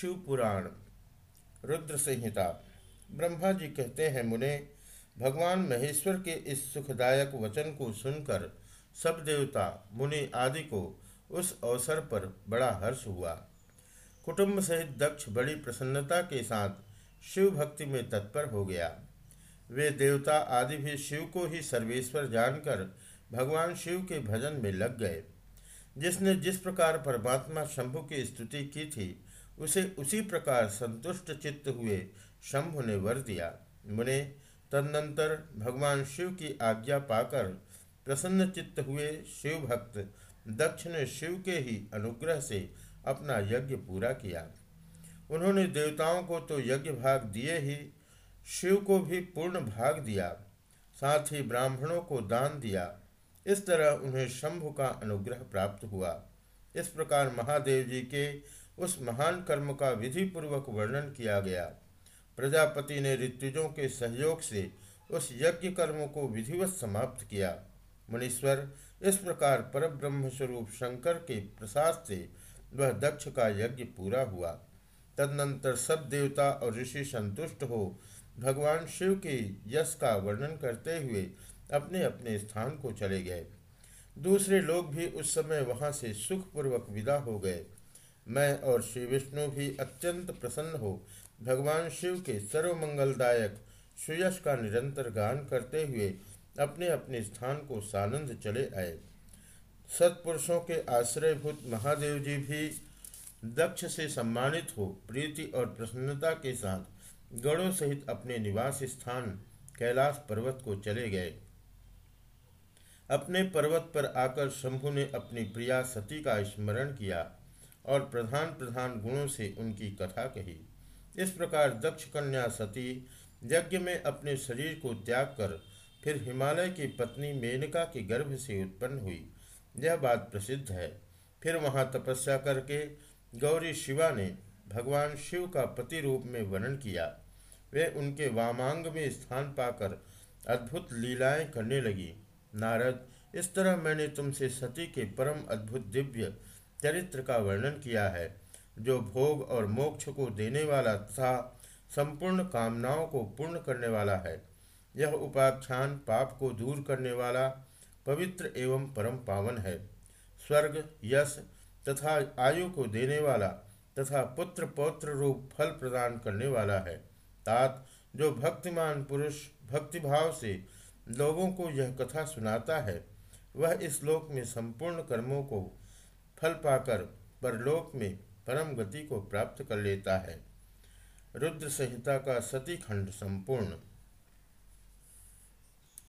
शिव पुराण रुद्र संहिता ब्रह्मा जी कहते हैं, मुने, भगवान महेश्वर के इस सुखदायक वचन को सुनकर सब देवता, मुनि आदि को उस अवसर पर बड़ा हर्ष हुआ। कुटुंब सहित दक्ष बड़ी प्रसन्नता के साथ शिव भक्ति में तत्पर हो गया। वे देवता आदि भी शिव को ही सर्वेश्वर जानकर भगवान शिव के भजन में लग गए। जिसने जिस प्रकार परमात्मा शंभु की स्तुति की थी उसे उसी प्रकार संतुष्ट चित्त हुए शंभु ने वर दिया। मुने, तदनंतर भगवान शिव की आज्ञा पाकर प्रसन्न चित्त हुए शिव भक्त दक्ष ने शिव के ही अनुग्रह से अपना यज्ञ पूरा किया। उन्होंने देवताओं को तो यज्ञ भाग दिए ही, शिव को भी पूर्ण भाग दिया, साथ ही ब्राह्मणों को दान दिया। इस तरह उन्हें शंभु का अनुग्रह प्राप्त हुआ। इस प्रकार महादेव जी के उस महान कर्म का विधि पूर्वक वर्णन किया गया। प्रजापति ने ऋतुजों के सहयोग से उस यज्ञ कर्म को विधिवत समाप्त किया। मुनीश्वर इस प्रकार परब्रह्म स्वरूप शंकर के प्रसाद से वह दक्ष का यज्ञ पूरा हुआ। तदनंतर सब देवता और ऋषि संतुष्ट हो भगवान शिव के यश का वर्णन करते हुए अपने अपने स्थान को चले गए। दूसरे लोग भी उस समय वहाँ से सुखपूर्वक विदा हो गए। मैं और श्री विष्णु भी अत्यंत प्रसन्न हो भगवान शिव के सर्वमंगलदायक सुयश का निरंतर गान करते हुए अपने अपने स्थान को सानंद चले आए। सत्पुरुषों के आश्रयभूत महादेव जी भी दक्ष से सम्मानित हो, प्रीति और प्रसन्नता के साथ गणों सहित अपने निवास स्थान कैलाश पर्वत को चले गए। अपने पर्वत पर आकर शंभु ने अपनी प्रिया सती का स्मरण किया। और प्रधान प्रधान गुणों से उनकी कथा कही। इस प्रकार दक्ष कन्या सती यज्ञ में अपने शरीर को त्याग कर फिर हिमालय की पत्नी मेनका के गर्भ से उत्पन्न हुई। यह बात प्रसिद्ध है। फिर वहाँ तपस्या करके गौरी शिवा ने भगवान शिव का पति रूप में वर्णन किया। वे उनके वामांग में स्थान पाकर अद्भुत लीलाएँ करने लगी। नारद, इस तरह मैंने तुमसे सती के परम अद्भुत दिव्य चरित्र का वर्णन किया है, जो भोग और मोक्ष को देने वाला तथा संपूर्ण कामनाओं को पूर्ण करने वाला है। यह उपाख्यान पाप को दूर करने वाला, पवित्र एवं परम पावन है। स्वर्ग, यश तथा आयु को देने वाला तथा पुत्र पौत्र रूप फल प्रदान करने वाला है। तात, जो भक्तिमान पुरुष भक्तिभाव से लोगों को यह कथा सुनाता है, वह इस लोक में संपूर्ण कर्मों को फल पाकर परलोक में परम गति को प्राप्त कर लेता है। रुद्र संहिता का सती खंड संपूर्ण।